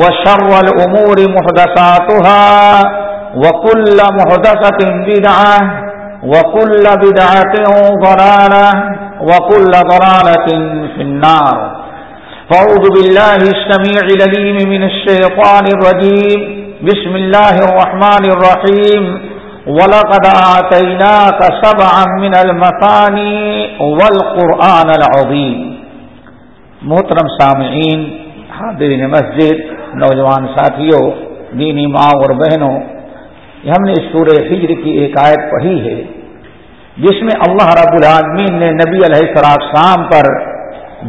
وشر الأمور محدثاتها وكل محدثة بدعة وكل بدعة ضلالة وكل ضلالة في النار. فأعوذ بالله السميع لليم من الشيطان الرجيم. بسم الله الرحمن الرحيم. ولقد آتيناك سبعا من المثاني والقرآن العظيم. محترم سامعین، حاضرین مسجد نوجوان ساتھیوں، دینی ماں اور بہنوں ہم نے سورہ ہجر کی ایک آیت پڑھی ہے، جس میں اللہ رب العالمین نے نبی علیہ السلام پر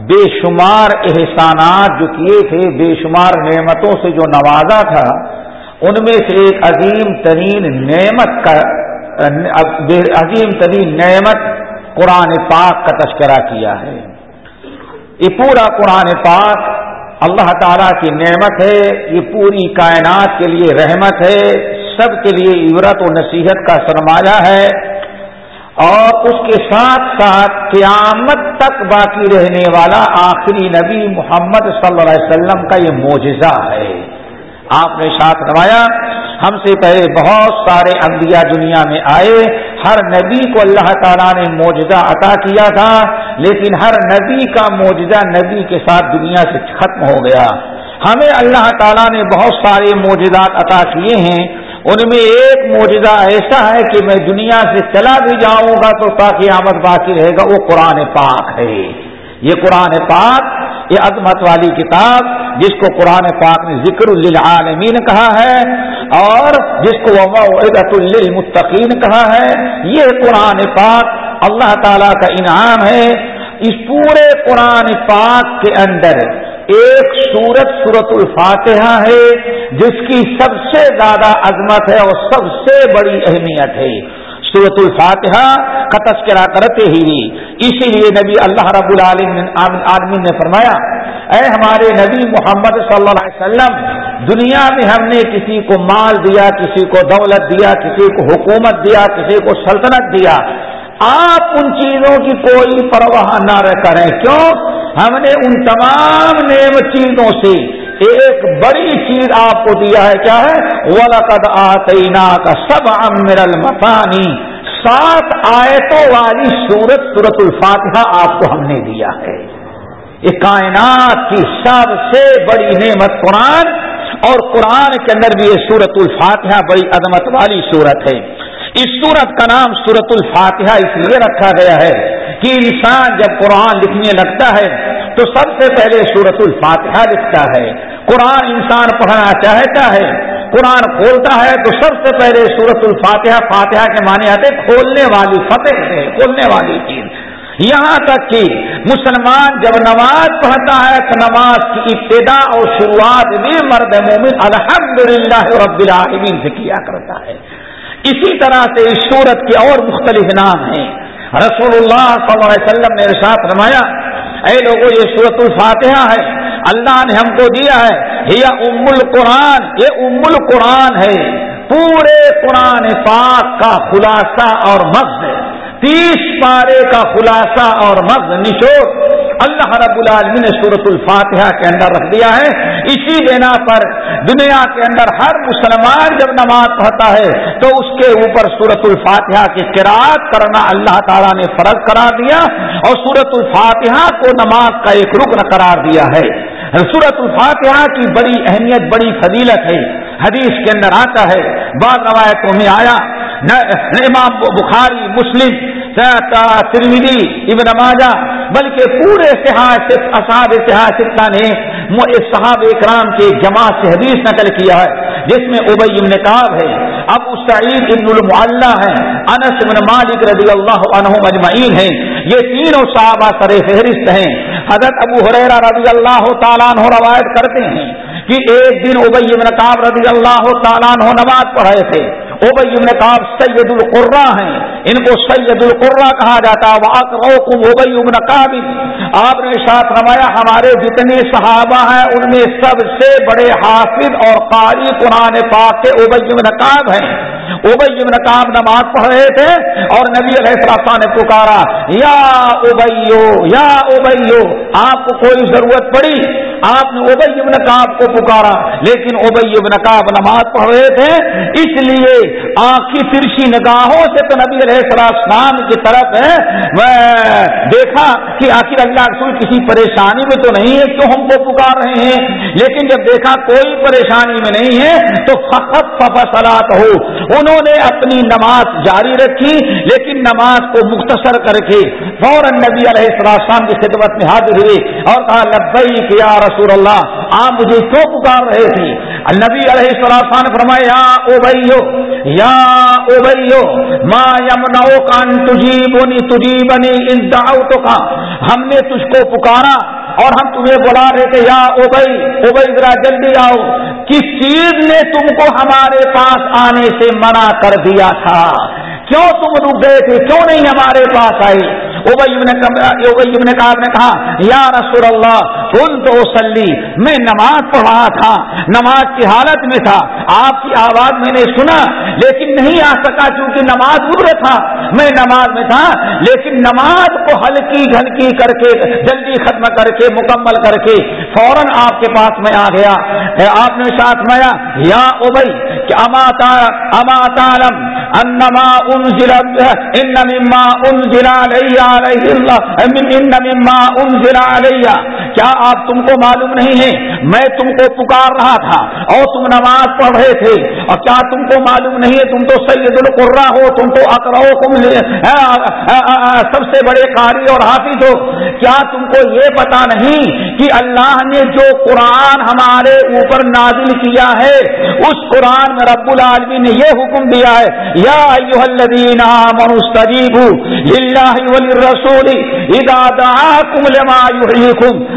بے شمار احسانات جو کیے تھے، بے شمار نعمتوں سے جو نوازا تھا، ان میں سے ایک عظیم ترین نعمت کا عظیم ترین نعمت قرآن پاک کا تذکرہ کیا ہے۔ یہ پورا قرآن پاک اللہ تعالیٰ کی نعمت ہے، یہ پوری کائنات کے لیے رحمت ہے، سب کے لیے عبرت و نصیحت کا سرمایہ ہے۔ اور اس کے ساتھ ساتھ قیامت تک باقی رہنے والا آخری نبی محمد صلی اللہ علیہ وسلم کا یہ معجزہ ہے۔ آپ نے ساتھ نمایا ہم سے پہلے بہت سارے انبیاء دنیا میں آئے ہر نبی کو اللہ تعالیٰ نے موجودہ عطا کیا تھا، لیکن ہر نبی کا موجودہ نبی کے ساتھ دنیا سے ختم ہو گیا۔ ہمیں اللہ تعالیٰ نے بہت سارے موجودات عطا کیے ہیں۔ ان میں ایک موجودہ ایسا ہے کہ میں دنیا سے چلا بھی جاؤں گا تو تاکہ آمد باقی رہے گا، وہ قرآن پاک ہے۔ یہ قرآن پاک، یہ عظمت والی کتاب جس کو قرآن پاک نے ذکر للعالمین کہا ہے اور جس کو وہ للمتقین کہا ہے، یہ قرآن پاک اللہ تعالی کا انعام ہے۔ اس پورے قرآن پاک کے اندر ایک سورت سورت الفاتحہ ہے، جس کی سب سے زیادہ عظمت ہے اور سب سے بڑی اہمیت ہے۔ سورت الفاتحہ کا تذکرہ کرتے ہی اسی لیے نبی اللہ رب العالمین نے فرمایا، اے ہمارے نبی محمد صلی اللہ علیہ وسلم، دنیا میں ہم نے کسی کو مال دیا، کسی کو دولت دیا، کسی کو حکومت دیا، کسی کو سلطنت دیا۔ آپ ان چیزوں کی کوئی پرواہ نہ کریں۔ کیوں؟ ہم نے ان تمام نیم چیزوں سے ایک بڑی چیز آپ کو دیا ہے کیا ہے؟ ولقد آتینا کا سب امر المفانی سات آیتوں والی سورت سورت الفاتحہ آپ کو ہم نے دیا ہے۔ یہ کائنات کی سب سے بڑی نعمت قرآن اور قرآن کے اندر بھی یہ سورت الفاتحہ بڑی عظمت والی صورت ہے۔ اس سورت کا نام سورت الفاتحہ اس لیے رکھا گیا ہے کہ انسان جب قرآن لکھنے لگتا ہے تو سب سے پہلے سورت الفاتحہ لکھتا ہے۔ قرآن انسان پڑھنا چاہتا ہے، قرآن کھولتا ہے تو سب سے پہلے سورت الفاتحہ، فاتحہ کے معنی آتے کھولنے والی فتح ہے، کھولنے والی چیز۔ یہاں تک کہ مسلمان جب نماز پڑھتا ہے تو نماز کی ابتدا اور شروعات بھی مرد مومن الحمد للہ رب العالمین سے کیا کرتا ہے۔ اسی طرح سے اس صورت کے اور مختلف نام ہیں۔ رسول اللہ صلی اللہ علیہ وسلم نے ارشاد رمایا اے لوگوں یہ سورت الفاتحہ ہے۔ اللہ نے ہم کو دیا ہے۔ یہ ام القرآن یہ ام القرآن ہے۔ پورے قرآن پاک کا خلاصہ اور مغز تیس پارے کا خلاصہ اور مغز نشور اللہ رب العالمین نے صورت الفاتحہ کے اندر رکھ دیا ہے۔ اسی بنا پر دنیا کے اندر ہر مسلمان جب نماز پڑھتا ہے تو اس کے اوپر صورت الفاتحہ کی قرآد کرنا اللہ تعالیٰ نے فرض قرار دیا اور صورت الفاتحہ کو نماز کا ایک رکن قرار دیا ہے۔ صورت الفاتحہ کی بڑی اہمیت، بڑی فضیلت ہے۔ حدیث کے اندر آتا ہے، بعض روایتوں میں آیا امام بخاری، مسلم ترمیدی ابن ماجہ، بلکہ پورے اصحاب ستہ نے صحاب اکرام کے جماعت سے حدیث نقل کیا ہے، جس میں ابئی ابن کاب ہے، ابو سعید ابن المعلہ ہے، انس ابن مالک رضی اللہ عنہ مجمعین ہیں، یہ تینوں صحابہ سر فہرست ہیں۔ حضرت ابو حریرہ رضی اللہ تعالیٰ عنہ روایت کرتے ہیں کہ ایک دن ابئی ابن کاب رضی اللہ تعالیٰ عنہ نماز پڑھے تھے۔ ابئی ابن کاب سید القرہ ہیں۔ ان کو سید القرہ کہا جاتا ابن کاب آپ نے ساتھ روایا ہمارے جتنے صحابہ ہیں، ان میں سب سے بڑے حافظ اور قاری قرآن پاک کے ابئی ابن کاب ہیں۔ ابئی ابن کاب نماز پڑھ رہے تھے اور نبی علیہ السلام نے پکارا، یا ابیو یا ابیو آپ کو کوئی ضرورت پڑی؟ آپ نے ابئی ابن کاب کو پکارا، لیکن ابئی ابن کاب نماز پڑھ رہے تھے، اس لیے آنکھی ترشی نگاہوں سے تو نبی علیہ السلام کی طرف دیکھا کہ آخر اللہ رسول کسی پریشانی میں تو نہیں ہے، کیوں ہم کو پکار رہے ہیں؟ لیکن جب دیکھا کوئی پریشانی میں نہیں ہے، تو فقط ففصلات ہو انہوں نے اپنی نماز جاری رکھی، لیکن نماز کو مختصر کر کے فوراً نبی علیہ السلام کی خدمت میں حاضر ہوئے اور کہا لبئی کیا رسول اللہ، آپ مجھے کیوں پکار رہے تھے؟ نبی علیہ السلام فرمایا، یا او بھائیو یا او بھائیو ما یمنو کان تجھی بونی تجھی بنی ان دعوتوں کا ہم نے تجھ کو پکارا اور ہم تمہیں بلا رہے تھے یا او اوبئی ذرا جلدی آؤ۔ کس چیز نے تم کو ہمارے پاس آنے سے منع کر دیا تھا؟ کیوں تم رک گئے تھے؟ کیوں نہیں ہمارے پاس آئے؟ ابن کاب نے کہا، یا رسول اللہ کل تو سلی میں نماز پڑھ رہا تھا، نماز کی حالت میں تھا، آپ کی آواز میں نے سنا، لیکن نہیں آ سکا چونکہ نماز گر تھا، میں نماز میں تھا، لیکن نماز کو ہلکی گھلکی کر کے جلدی ختم کر کے مکمل کر کے فوراً آپ کے پاس میں آ گیا آپ نے ساتھ میں یا ابئی کہ اما اما تعلم، انما انزل ان مما انزل علیہ کیا آپ تم کو معلوم نہیں ہے؟ میں تم کو پکار رہا تھا اور تم نماز پڑھ رہے تھے۔ اور کیا تم کو معلوم نہیں ہے؟ تم تو سید القرا ہو، تم تو اکرو تم ہاں، ہاں، ہاں، سب سے بڑے قاری اور حافظ ہو۔ کیا تم کو یہ پتا نہیں کہ اللہ نے جو قرآن ہمارے اوپر نازل کیا ہے، اس قرآن میں رب العالمین نے یہ حکم دیا ہے، یا رسول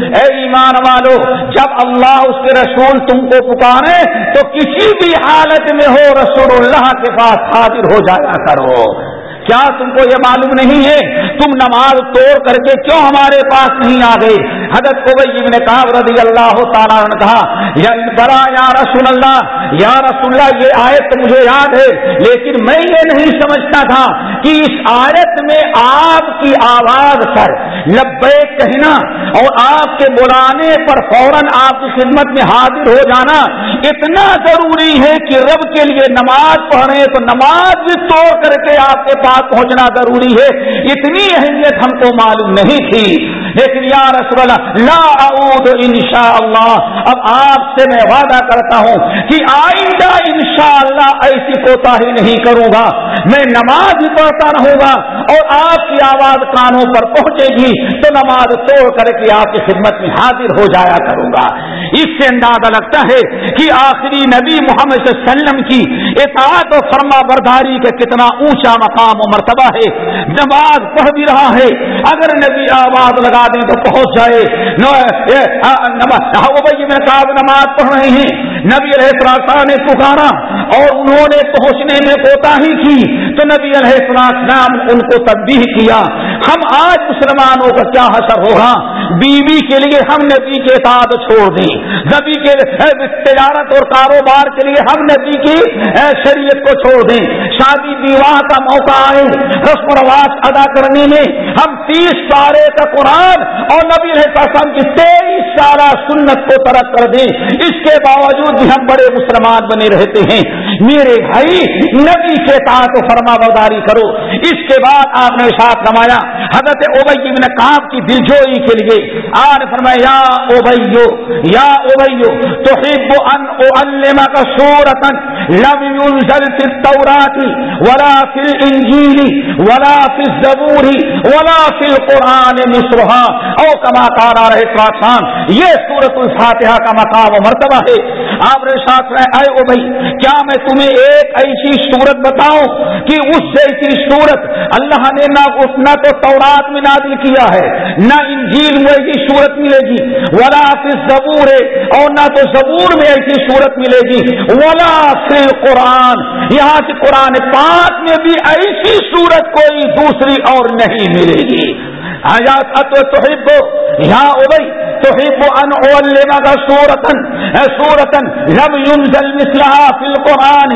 اے ایمان والو، جب اللہ اس کے رسول تم کو پکارے، تو کسی بھی حالت میں ہو رسول اللہ کے پاس حاضر ہو جایا کرو۔ کیا تم کو یہ معلوم نہیں ہے؟ تم نماز توڑ کر کے کیوں ہمارے پاس نہیں آ گئے؟ حضرت ابن کاب رضی اللہ تعالیٰ نے کہا، یا برا یا رسول اللہ، یا رسول اللہ، یہ آیت مجھے یاد ہے، لیکن میں یہ نہیں سمجھتا تھا کہ اس آیت میں آپ کی آواز پر لبے کہنا اور آپ کے بلانے پر فوراً آپ کی خدمت میں حاضر ہو جانا اتنا ضروری ہے کہ رب کے لیے نماز پڑھیں تو نماز بھی توڑ کر کے آپ کے پاس پہنچنا ضروری ہے۔ اتنی اہمیت ہم کو معلوم نہیں تھی۔ لیکن یا رسول اللہ، لا اعود انشاءاللہ۔ اب آپ سے میں وعدہ کرتا ہوں کہ آئندہ انشاءاللہ ایسی کوتا ہی نہیں کروں گا۔ میں نماز پڑھتا رہوں گا اور آپ کی آواز کانوں پر پہنچے گی تو نماز توڑ کر کے آپ کی خدمت میں حاضر ہو جایا کروں گا۔ اس سے اندازہ لگتا ہے کہ آخری نبی محمد صلی اللہ علیہ وسلم کی اطاعت و فرما برداری کے کتنا اونچا مقام و مرتبہ ہے۔ نماز پڑھ بھی رہا ہے۔ اگر نبی آواز لگا دیں تو پہنچ جائے۔ ہاں، ہاں، نماز پڑھ رہے ہیں۔ نبی علیہ نے پکارا اور انہوں نے پہنچنے میں کوتا ہی کی۔ تو نبی علیہ السلام ان کو تبدیل کیا۔ ہم آج مسلمانوں کا کیا حسر ہوگا؟ بیوی کے لیے ہم نبی کے ساتھ چھوڑ دیں۔ نبی کے تجارت اور کاروبار کے لیے ہم نبی کی شریعت کو چھوڑ دیں۔ شادی وواہ کا موقع آئے۔ رسم و رواج ادا کرنے میں ہم تیس سارے کا قرآن اور نبی قسم کی تیئیس سارا سنت کو ترک کر دیں۔ اس کے باوجود بھی ہم بڑے مسلمان بنے رہتے ہیں۔ میرے بھائی، نبی کے ساتھ فرما برداری کرو۔ اس کے بعد آپ نے ساتھ کمایا حضرت اوبئی بن کاپ کی دلجوئی کے لیے آج فرمایا، یا اوبیو یا اوبیو تو ہب ان او کا سورتن لم ينزل في التوراة ولا في الانجيل ولا في الزبور ولا في القرآن مصرها او کما کارا رہے پراسان یہ سورت الفاتحہ کا مقام و مرتبہ ہے۔ آپ نے ساتھ رہے اے او بھائی کیا میں تمہیں ایک ایسی صورت بتاؤں کہ اس جیسی صورت اللہ نے نہ اس، نہ تو تورات میں نازل کیا ہے، نہ انجیل میں ایسی صورت ملے گی، ولا فی زبور اور نہ تو زبور میں ایسی صورت ملے گی، ولا فی قرآن یہاں سے قرآن پاک میں بھی ایسی صورت کوئی دوسری اور نہیں ملے گی۔ تحب یہاں ابئی تحب ان علمك سورة سورة لم ينزل مثلها في القرآن،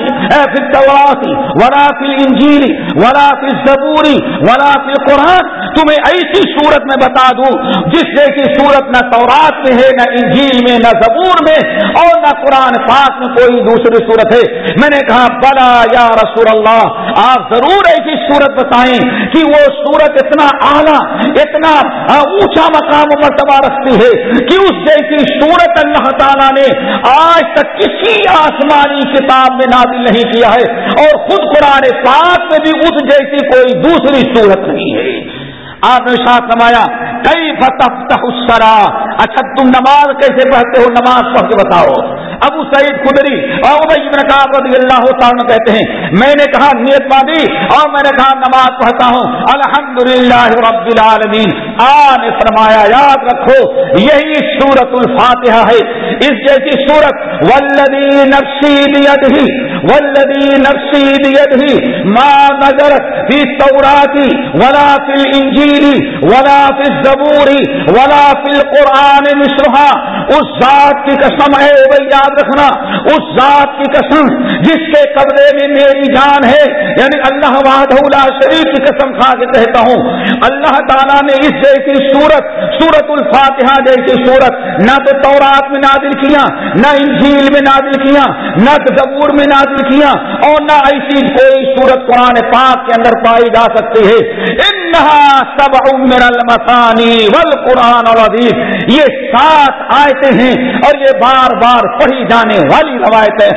في التوراة، ولا في الانجيل ولا في الزبور، ولا في القرآن. تمہیں ایسی صورت میں بتا دوں، جس سے کہ صورت نہ تورات میں ہے، نہ انجیل میں، نہ زبور میں، اور نہ قرآن پاک میں کوئی دوسری صورت ہے۔ میں نے کہا، بلا یا رسول اللہ، آپ ضرور ایسی صورت بتائیں کہ وہ صورت اتنا اعلیٰ، اتنا اونچا مقام مرتبہ رکھتی ہے کہ اس جیسی صورت اللہ تعالیٰ نے آج تک کسی آسمانی کتاب میں نازل نہیں کیا ہے اور خود قرآن پاک میں بھی اس جیسی کوئی دوسری صورت نہیں ہے۔ آپ نے ساتھ نمایا کئی فتح اچھا تم نماز کیسے پڑھتے ہو؟ نماز پڑھ کے بتاؤ۔ ابو سعید خدری اور رضی اللہ تعالیٰ کہتے ہیں، میں نے کہا نیت مادی اور میں نے کہا، نماز پڑھتا ہوں۔ الحمد للہ رب العالمین۔ آن فرمایا، یاد رکھو، یہی سورت الفاتحہ ہے۔ اس جیسی سورت ولدی نفسی بیدہی ولدی نفسی بیدہی ما نظر فی توراتی ولا فی الانجیلی ولا فی الزبوری ولا فی القرآن مصرحا اس ذات کی قسم ہے وہ یاد رکھنا اس ذات کی قسم جس کے قبضے میں میری جان ہے یعنی اللہ وحدہ شریف کی قسم کھا کے کہتا ہوں۔ اللہ تعالیٰ نے اس جیسی صورت سورت الفاتحہ جیسی صورت نہ تو تورات میں نازل کیا، نہ انجیل میں نازل کیا، نہ زبور میں نازل کیا، اور نہ ایسی کوئی صورت قرآن پاک کے اندر پائی جا سکتی ہے۔ سب عمر المسانی ول قرآن یہ سات آئے ہیں اور یہ بار بار پڑھی جانے والی روایتیں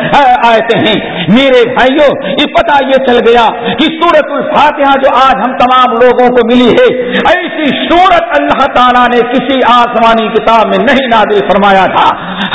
آئے ہیں۔ میرے بھائیوں، یہ پتا یہ چل گیا کہ سورت الفاتحہ جو آج ہم تمام لوگوں کو ملی ہے، ایسی سورت اللہ تعالیٰ نے کسی آسمانی کتاب میں نہیں نازل فرمایا تھا۔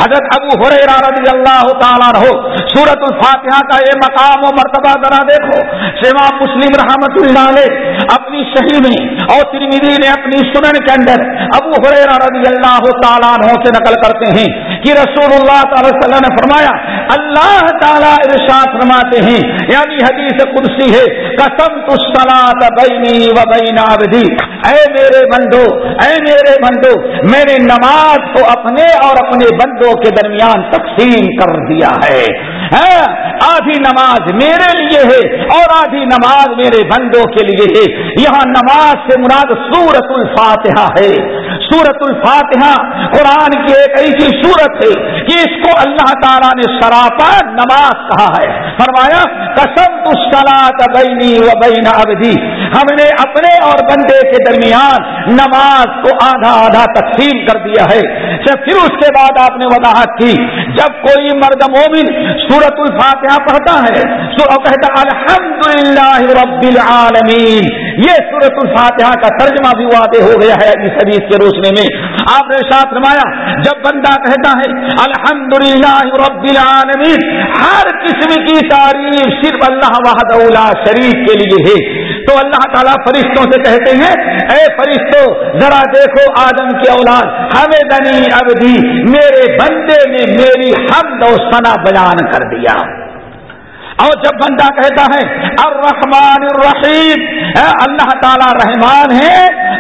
حضرت ابو حریرہ رضی اللہ تعالیٰ رہو سورت الفاتحہ کا یہ مقام و مرتبہ ذرا دیکھو۔ سیوا مسلم رحمت اللہ نے اپنی شہی میں اور ترمیدی نے اپنی سنن کے اندر ابو حریرہ رضی اللہ تعالیٰ سے نقل کرتے ہیں کہ رسول اللہ تعالی وسلم نے فرمایا، اللہ تعالیٰ ارشاد فرماتے ہیں یعنی حدیث قدسی ہے، قسم تو سلاد بینی و بین عبدی۔ اے میرے بندو، اے میرے بندو، میں نے نماز کو اپنے اور اپنے بندوں کے درمیان تقسیم کر دیا ہے۔ ہاں، آدھی نماز میرے لیے ہے اور آدھی نماز میرے بندوں کے لیے ہے۔ یہاں نماز سے مراد سورت الفاتحہ ہے۔ سورت الفاتحہ، قرآن کی ایک ایسی سورت ہے کہ اس کو اللہ تعالیٰ نے سراپا نماز کہا ہے۔ فرمایا کسم بینی و بین ابدی ہم نے اپنے اور بندے کے درمیان نماز کو آدھا آدھا تقسیم کر دیا ہے۔ پھر اس کے بعد آپ نے وضاحت کی، جب کوئی مرد مومن سورت الفاتحہ پڑھتا ہے کہتا الحمد للہ رب العالمین۔ یہ سورت الفاتحہ کا ترجمہ بھی واضح ہو گیا ہے، اس حدیث کے روشنی میں آپ نے ساتھ رمایا جب بندہ کہتا ہے الحمد للہ رب العالمین، ہر قسم کی تعریف صرف اللہ وحد شریف کے لیے ہے۔ تو اللہ تعالیٰ فرشتوں سے کہتے ہیں، اے فرشتوں ذرا دیکھو آدم کی اولاد، ہمیں بنی ابدی میرے بندے نے میری حمد و سنا بیان کر دیا۔ اور جب بندہ کہتا ہے الرحمن الرحیم اللہ تعالیٰ رحمان ہے،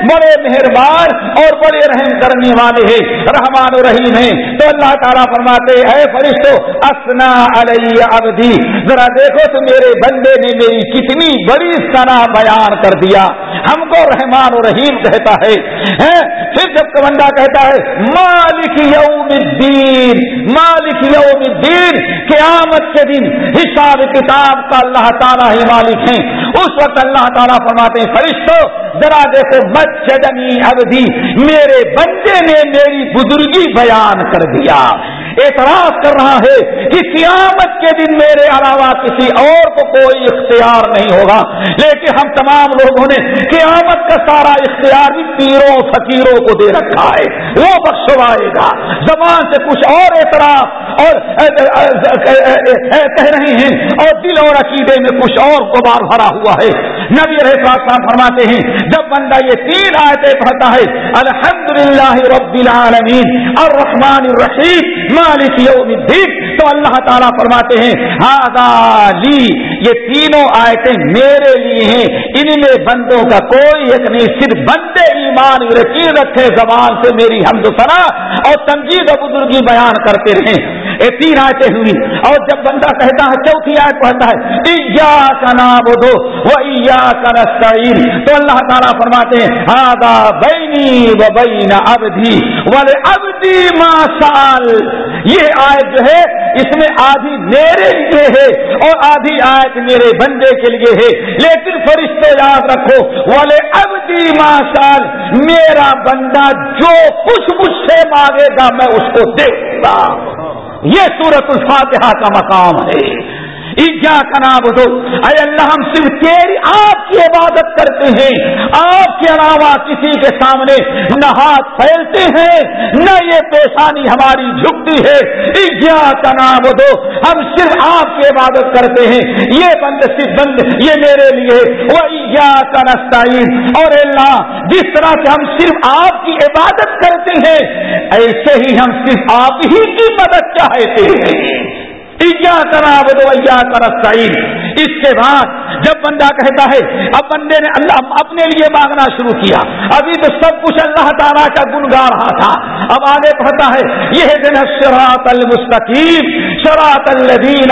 بڑے مہربان اور بڑے رحم کرنے والے ہیں رحمان و رحیم ہیں۔ تو اللہ تعالیٰ فرماتے اے فرشتو اسنا علیہ ابدی ذرا دیکھو تو میرے بندے نے میری کتنی بڑی سنا بیان کر دیا۔ ہم کو رحمان و رحیم کہتا ہے پھر جب بندہ کہتا ہے، مالک یوم الدین، مالک یوم الدین، قیامت کے دن حساب کتاب کا اللہ تعالیٰ ہی مالک ہیں۔ اس وقت اللہ تعالیٰ فرماتے ہیں فرشتوں ذرا دیکھو مچنی ابدی، میرے بندے نے میری بزرگی بیان کر دیا۔ اعتراض کر رہا ہے کہ قیامت کے دن میرے علاوہ کسی اور کو کوئی اختیار نہیں ہوگا۔ لیکن ہم تمام لوگوں نے قیامت کا سارا اختیار بھی پیروں فقیروں کو دے رکھا ہے۔ وہ بخشوائے گا۔ زبان سے کچھ اور اعتراض اور کہہ رہے ہیں اور دل اور عقیدے میں کچھ اور غبار بھرا ہوا ہے۔ نبی رہے فرماتے ہیں، جب بندہ یہ تین آیتیں پڑھتا ہے الحمد للہ رب العالمین، الرحمن الرحیم، مالک یوم الدین، تو اللہ تعالیٰ فرماتے ہیں لی، یہ تینوں آیتیں میرے لیے ہیں ان میں بندوں کا کوئی ایک نہیں، صرف بندے ایمان یقین رکھے زبان سے میری حمد سنا اور تنجید و بزرگی بیان کرتے رہے یہ تین آیتیں ہوئی اور جب بندہ کہتا ہے چوتھی آیت پڑھتا ہے؟ ایا کا نام دو وہ کا تو اللہ تعالیٰ فرماتے ہیں ہاں بینی و بین ابدی والے ابدی ماسال یہ آیت جو ہے، اس میں آدھی میرے لیے ہے اور آدھی آیت میرے بندے کے لیے ہے۔ لیکن فرشتے یاد رکھو والے ابدی ماسال میرا بندہ جو کچھ مجھ سے مانگے گا، میں اس کو دے گا یہ سورت الفاتحہ کا مقام ہے۔ کا نام دو اے اللہ ہم صرف تیری آپ کی عبادت کرتے ہیں. آپ کے علاوہ کسی کے سامنے نہ ہاتھ پھیلتے ہیں. نہ یہ پیشانی ہماری جھکتی ہے. ایجا کا نام دو ہم صرف آپ کی عبادت کرتے ہیں. یہ بند، صرف بند. یہ میرے لیے. وہ کا نستعین اور اللہ، جس طرح سے ہم صرف آپ کی عبادت کرتے ہیں، ایسے ہی ہم صرف آپ ہی کی مدد چاہتے ہیں. کرا بدو کر سعید اس کے بعد جب بندہ کہتا ہے، اب بندے نے اللہ اپنے لیے مانگنا شروع کیا۔ ابھی تو سب کچھ اللہ تعالیٰ کا گن گا رہا تھا۔ اب آگے پڑھتا ہے، یہ دن شراط المستقیم شراط الدین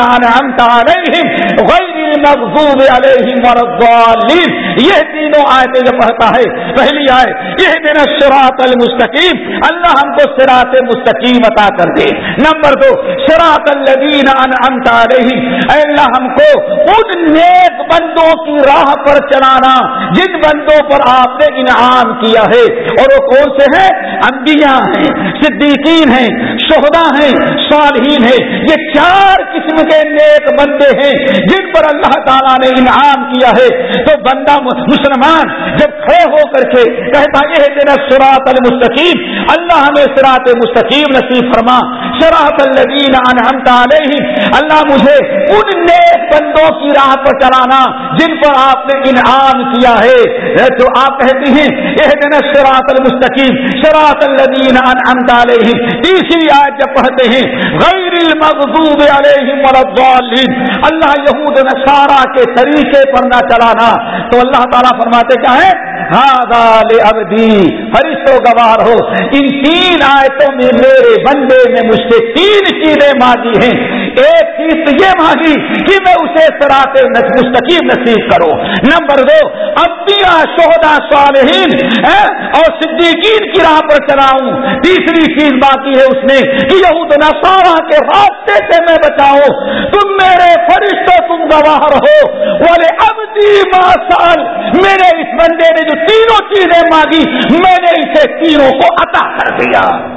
غیر المغضوب علیہم والضالین یہ تینوں آیتیں جو پڑھتا ہے، پہلی آئے یہ دن شراط المستقیم۔ اللہ ہم کو سراط مستقیم عطا کر دے۔ نمبر دو شراط الدین انعمت علیہم۔ اے اللہ ہم کو ان نیک بندوں کی راہ پر چلانا، جن بندوں پر آپ نے انعام کیا ہے۔ اور وہ کون سے ہیں؟ انبیاء ہیں، صدیقین ہیں شہدا ہیں، صالحین ہیں۔ یہ چار قسم کے نیک بندے ہیں جن پر اللہ تعالیٰ نے انعام کیا ہے۔ تو بندہ مسلمان جب کھڑے ہو کر کے کہتا یہ دینا سراط المستقیم، اللہ ہمیں سراط مستقیم نصیب فرما۔ شراط الدین انعمت علیہ اللہ مجھے ان نیک بندوں کی راہ پر چلانا جن پر آپ نے انعام کیا ہے۔ تو آپ کہتے ہیں یہ دینا سراط المستقیم شراط الدین انعمت علیہ تیسری آیت جب پڑھتے ہیں، غیر المغضوب علیہم والضالین اللہ یہود نصارہ کے طریقے پر نہ چلانا۔ تو اللہ تعالیٰ فرماتے کیا ہے ابدی فرشتوں گوار ہو۔ ان تین آیتوں میں میرے بندے نے مجھ سے تین چیزیں مانگی ہیں۔ ایک چیز تو یہ مانگی کہ میں اسے سراط مستقیم نصیب کروں۔ نمبر دو ابیا شہدا صالحین اور صدیقین کی راہ پر چلاؤں۔ تیسری چیز باقی ہے اس نے کہ یہود نصارہ کے راستے سے میں بچاؤں۔ تم میرے فرشتوں، تم گواہ رہو۔ بولے اب سال میرے اس بندے نے جو تینوں چیزیں مانگی، میں نے اسے تینوں کو عطا کر دیا۔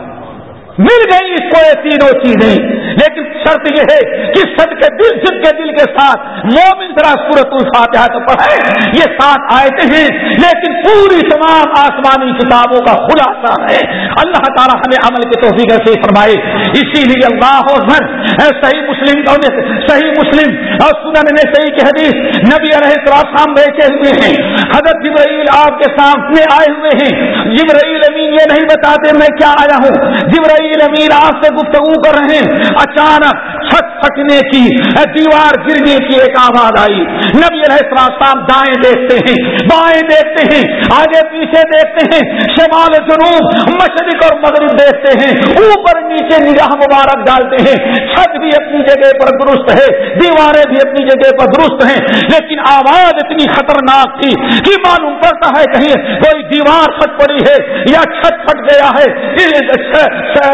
مل گئی اس کو یہ تینوں چیزیں۔ لیکن شرط یہ ہے کہ سب کے دل سب کے دل کے ساتھ مومن ذرا سورت الفاتحہ تو پڑھے یہ ساتھ آئے ہیں۔ لیکن پوری تمام آسمانی کتابوں کا خلاصہ ہے۔ اللہ تعالیٰ ہمیں عمل کے توفیق سے فرمائے۔ اسی لیے اللہ اکبر صحیح مسلم صحیح مسلم۔ اور سنن نے صحیح کی حدیث نبی علیہ السلام بیٹھے ہوئے ہیں۔ حضرت جبرائیل آپ کے سامنے آئے ہوئے ہیں۔ جبرائیل امین یہ نہیں بتاتے میں کیا آیا ہوں۔ جبرائیل امین آپ سے گفتگو کر رہے ہیں۔ اچانک چھت پھٹنے کی دیوار گرنے کی ایک آواز آئی۔ نبی علیہ السلام دائیں دیکھتے ہیں، بائیں دیکھتے ہیں، آگے پیچھے دیکھتے ہیں۔ شمال جنوب، مشرق اور مغرب دیکھتے ہیں۔ اوپر نیچے نگاہ مبارک ڈالتے ہیں۔ چھت بھی اپنی جگہ پر درست ہے، دیواریں بھی اپنی جگہ پر درست ہیں، لیکن آواز اتنی خطرناک تھی کہ معلوم پڑتا ہے کہیں کوئی دیوار پھٹ پڑی ہے یا چھت پھٹ گیا ہے۔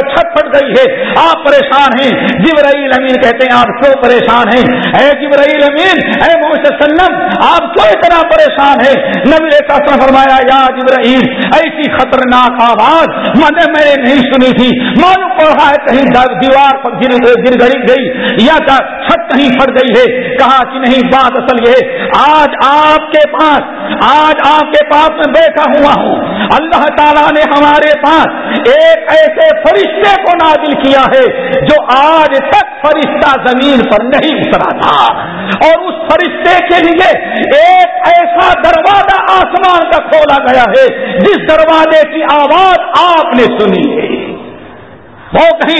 چھت پھٹ گئی ہے، آپ پریشان ہیں۔ جبرائیل امین کہتے ہیں، آپ کیوں پریشان ہیں؟ اے جبرائیل امین، اے محمد سلم آپ کیوں اتنا پریشان ہیں؟ نبی نے فرمایا، یا جبرائیل، ایسی خطرناک آواز میں نے میں نے نہیں سنی تھی۔ معلوم پڑ رہا ہے کہیں دیوار پر گر گر گڑی گئی یا چھت کہیں پھٹ گئی ہے۔ کہا کہ نہیں، بات اصل یہ آج آپ کے پاس آج آپ کے پاس میں بیٹھا ہوا ہوں۔ اللہ تعالیٰ نے ہمارے پاس ایک ایسے فرشتے کو نازل کیا ہے جو آج تک فرشتہ زمین پر نہیں اترا تھا۔ اور اس فرشتے کے لیے ایک ایسا دروازہ آسمان کا کھولا گیا ہے، جس دروازے کی آواز آپ نے سنی ہے۔ وہ کہیں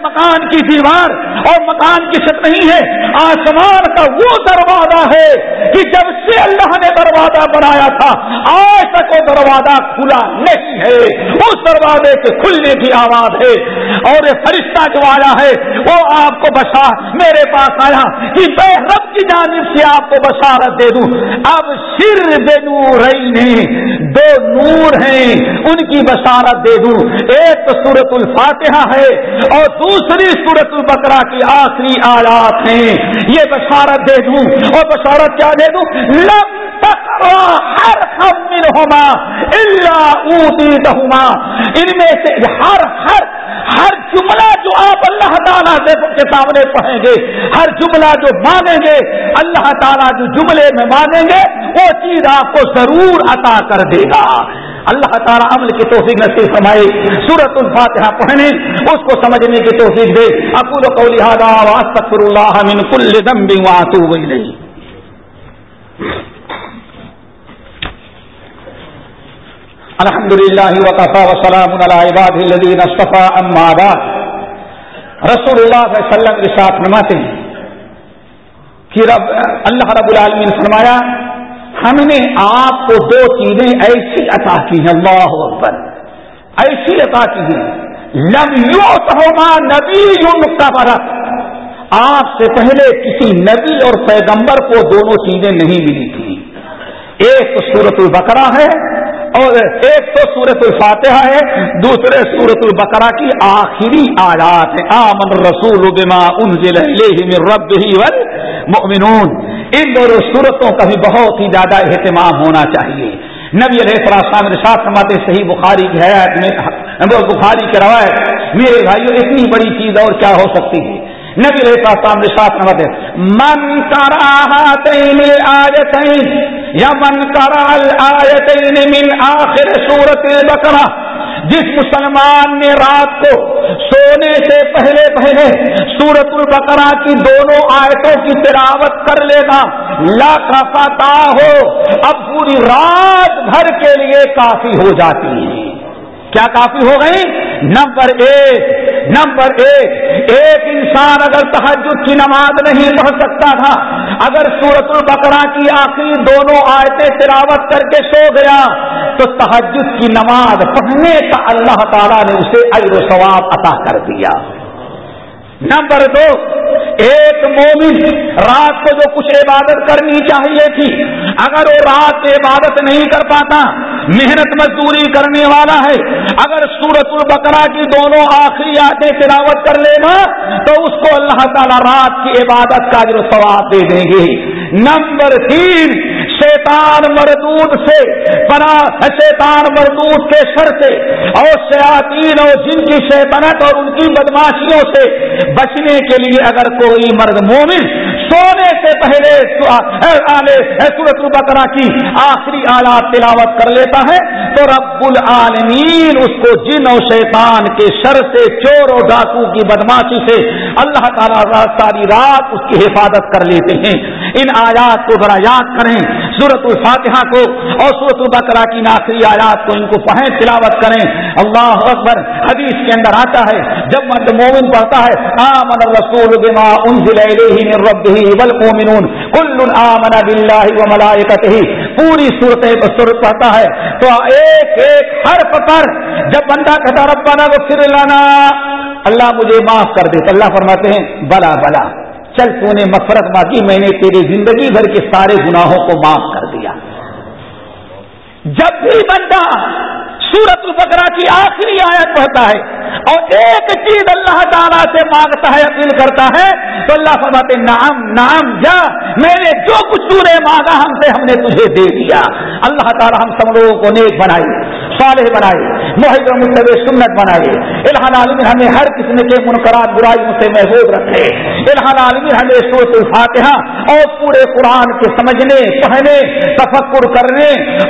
مکان کی دیوار اور مکان کی چھت نہیں ہے، آسمان کا وہ دروازہ ہے کہ جب سے اللہ نے دروازہ بنایا تھا، آج تک وہ دروازہ کھلا نہیں ہے۔ اس دروازے کے کھلنے کی آواز ہے۔ اور یہ فرشتہ جو آیا ہے، وہ آپ کو بسا میرے پاس آیا کہ میں رب کی جانب سے آپ کو بشارت دے دوں۔ اب سر بے نور دو نور ہیں، ان کی بشارت دے دوں۔ ایک تو سورت الفاتح ہے اور دوسری سورت البقرہ کی آخری آیات ہیں۔ یہ بشارت دے دوں۔ اور بشارت کیا دے دوں؟ لم ہر ہوما اللہ ان میں سے ہر ہر ہر جملہ جو آپ اللہ تعالیٰ کے سامنے پڑھیں گے، ہر جملہ جو مانیں گے اللہ تعالیٰ جو جملے میں مانیں گے، وہ چیز آپ کو ضرور عطا کر دے گا۔ اللہ تعالیٰ عمل کی توفیق نصیب فرمائے سورت الفاتحہ پڑھنے، اس کو سمجھنے کی توفیق دے۔ اکول کو لہٰذا واسطر اللہ من کل ذنب واتوب الیہ۔ الحمد للہ وقفا وسلام علی عباد الذین اصطفى اما بعد۔ رسول اللہ صلی اللہ علیہ وسلم کے ساتھ ہیں کہ رب اللہ رب العالمین فرمایا، ہم نے آپ کو دو چیزیں ایسی عطا کی ہیں، اللہ اکبر۔ ایسی عطا کی ہیں۔ لم ہوما نبی یون آپ سے پہلے کسی نبی اور پیغمبر کو دونوں چیزیں نہیں ملی تھی ایک تو سورت البقرہ ہے اور ایک تو سورت الفاتحہ ہے، دوسرے سورت البقرہ کی آخری آیات ہے آمن رسول بما انزل الیہ من ربہ والمؤمنون۔ ان دونوں صورتوں کا بھی بہت ہی زیادہ اہتمام ہونا چاہیے۔ نبی علیہ السلام نے ساتھ فرماتے صحیح بخاری کی حیات میں بخاری کی روایت، میرے بھائیوں اتنی بڑی چیز اور کیا ہو سکتی ہے؟ نبی علیہ السلام نے ساتھ فرماتے من کراہتین آیتین یا من کرا من آخر سورت البقرہ، جس مسلمان نے رات کو سونے سے پہلے پہلے سورت البقرہ کی دونوں آیتوں کی تلاوت کر لینا، لا کا ہو، اب پوری رات بھر کے لیے کافی ہو جاتی ہے۔ کیا کافی ہو گئی؟ نمبر ایک نمبر ایک ایک انسان اگر تحجد کی نماز نہیں پڑھ سکتا تھا، اگر سورت البقرہ کی آخری دونوں آیتیں تلاوت کر کے سو گیا، تو تحجد کی نماز پڑھنے کا اللہ تعالیٰ نے اسے اجر و ثواب عطا کر دیا۔ نمبر دو ایک مومن رات کو جو کچھ عبادت کرنی چاہیے تھی، اگر وہ رات عبادت نہیں کر پاتا، محنت مزدوری کرنے والا ہے، اگر سورت البقرہ کی دونوں آخری آتے تلاوت کر لینا تو اس کو اللہ تعالی رات کی عبادت کا جو ثواب دے دیں گے۔ نمبر تین شیطان مردود سے، بنا شیطان مردود کے سر سے۔ اور شیاطین اور جن کی شیطنت اور ان کی بدماشیوں سے بچنے کے لیے اگر کوئی مرد مومن سونے سے پہلے سورت البقرہ کی آخری آلات تلاوت کر لیتا ہے، تو رب العالمین اس کو جن اور شیطان کے سر سے، چور اور ڈاکو کی بدماشی سے اللہ تعالیٰ ساری رات اس کی حفاظت کر لیتے ہیں۔ ان آیات کو ذرا یاد کریں۔ سورت الفاتحہ کو اور سورت البقرہ کی ناخری آیات کو ان کو پڑھیں، تلاوت کریں۔ اللہ اکبر، حدیث کے اندر آتا ہے، جب مرد مومن پڑھتا ہے، آمن الرسول بما انزل الیہ من ربہ والمؤمنون۔ کل آمن باللہ وملائکتہ پوری صورت صورت پڑھتا ہے۔ تو ایک ایک حرف پر جب بندہ کہتا ربنا وغفر لانا اللہ مجھے معاف کر دے۔ تو اللہ فرماتے ہیں، بلا بلا۔ چل تو نے مفرت مانگی میں نے تیری زندگی بھر کے سارے گناہوں کو معاف کر دیا۔ جب بھی بندہ سورت البقرہ کی آخری آیت پڑھتا ہے اور ایک چیز اللہ تعالیٰ سے مانگتا ہے، اپیل کرتا ہے، تو اللہ فرماتے نام نام جا، میں نے جو کچھ تو نے مانگا، ہم سے ہم نے تجھے دے دیا۔ اللہ تعالیٰ ہم سب لوگوں کو نیک بنائی صالح بنائے۔ محب مطلب سنت بنائے۔ الحال عالمی ہمیں ہر قسم کے منقرات برائیوں سے محفوظ رکھے۔ الحال عالمی ہمیں سورت الفاتحہ اور پورے قرآن کے سمجھنے، پڑھنے، تفکر کرنے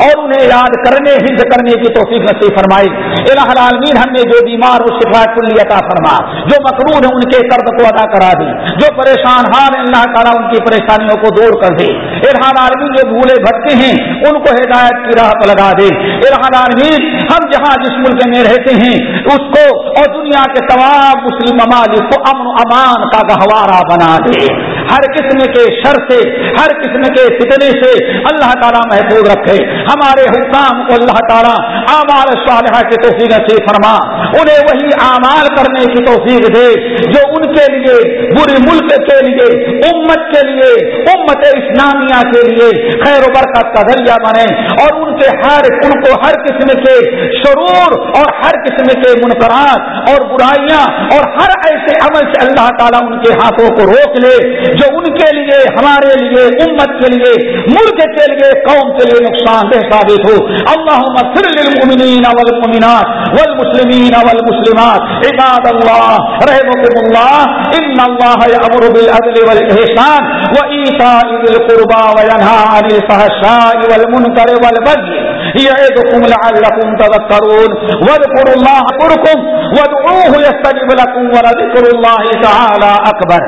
اور انہیں یاد کرنے ہند کرنے کی توفیق نصیب فرمائی الحال عالمین ہم نے جو بیمار ہو شفا کلی عطا فرما، جو مقرون ہے ان کے قرض کو ادا کرا دی جو پریشان حال اللہ تعالیٰ ان کی پریشانیوں کو دور کر دے۔ الحال عالمین جو بھولے بھٹکے ہیں، ان کو ہدایت کی راہ پر لگا دے۔ الحال عالمین ہم جہاں جس ملک میں رہتے ہیں، اس کو اور دنیا کے تمام مسلم ممالک کو امن و امان کا گہوارہ بنا دے۔ ہر قسم کے شر سے، ہر قسم کے فتنے سے اللہ تعالیٰ محفوظ رکھے۔ ہمارے حکام کو اللہ تعالیٰ آمار صالحہ کی توفیق سے فرما۔ انہیں وہی اعمال کرنے کی توفیق دے جو ان کے لیے بری ملک کے لیے، امت کے لیے، امت اسلامیہ کے لیے خیر و برکت کا ذریعہ بنے۔ اور ان کے ہر ان کو ہر قسم کے شرور اور ہر قسم کے منقرات اور برائیاں اور ہر ایسے عمل سے اللہ تعالیٰ ان کے ہاتھوں کو روک لے۔ جو ان کے لیے، ہمارے لیے، امت کے لیے، ملک کے لیے قوم کے لیے نقصان دہ ثابت ہو۔ اللہ للمؤمنین والمؤمنات والمسلمین والمسلمات. عباد اللہ رحمكم اللہ ان اللہ یامر بالعدل والاحسان وایتاء ذی القربى وینھا عن الفحشاء والمنکر والبغي يعظكم لعلكم تذكرون واذكروا الله اذكركم وادعوه يستجب لكم ولذكر الله تعالى اکبر.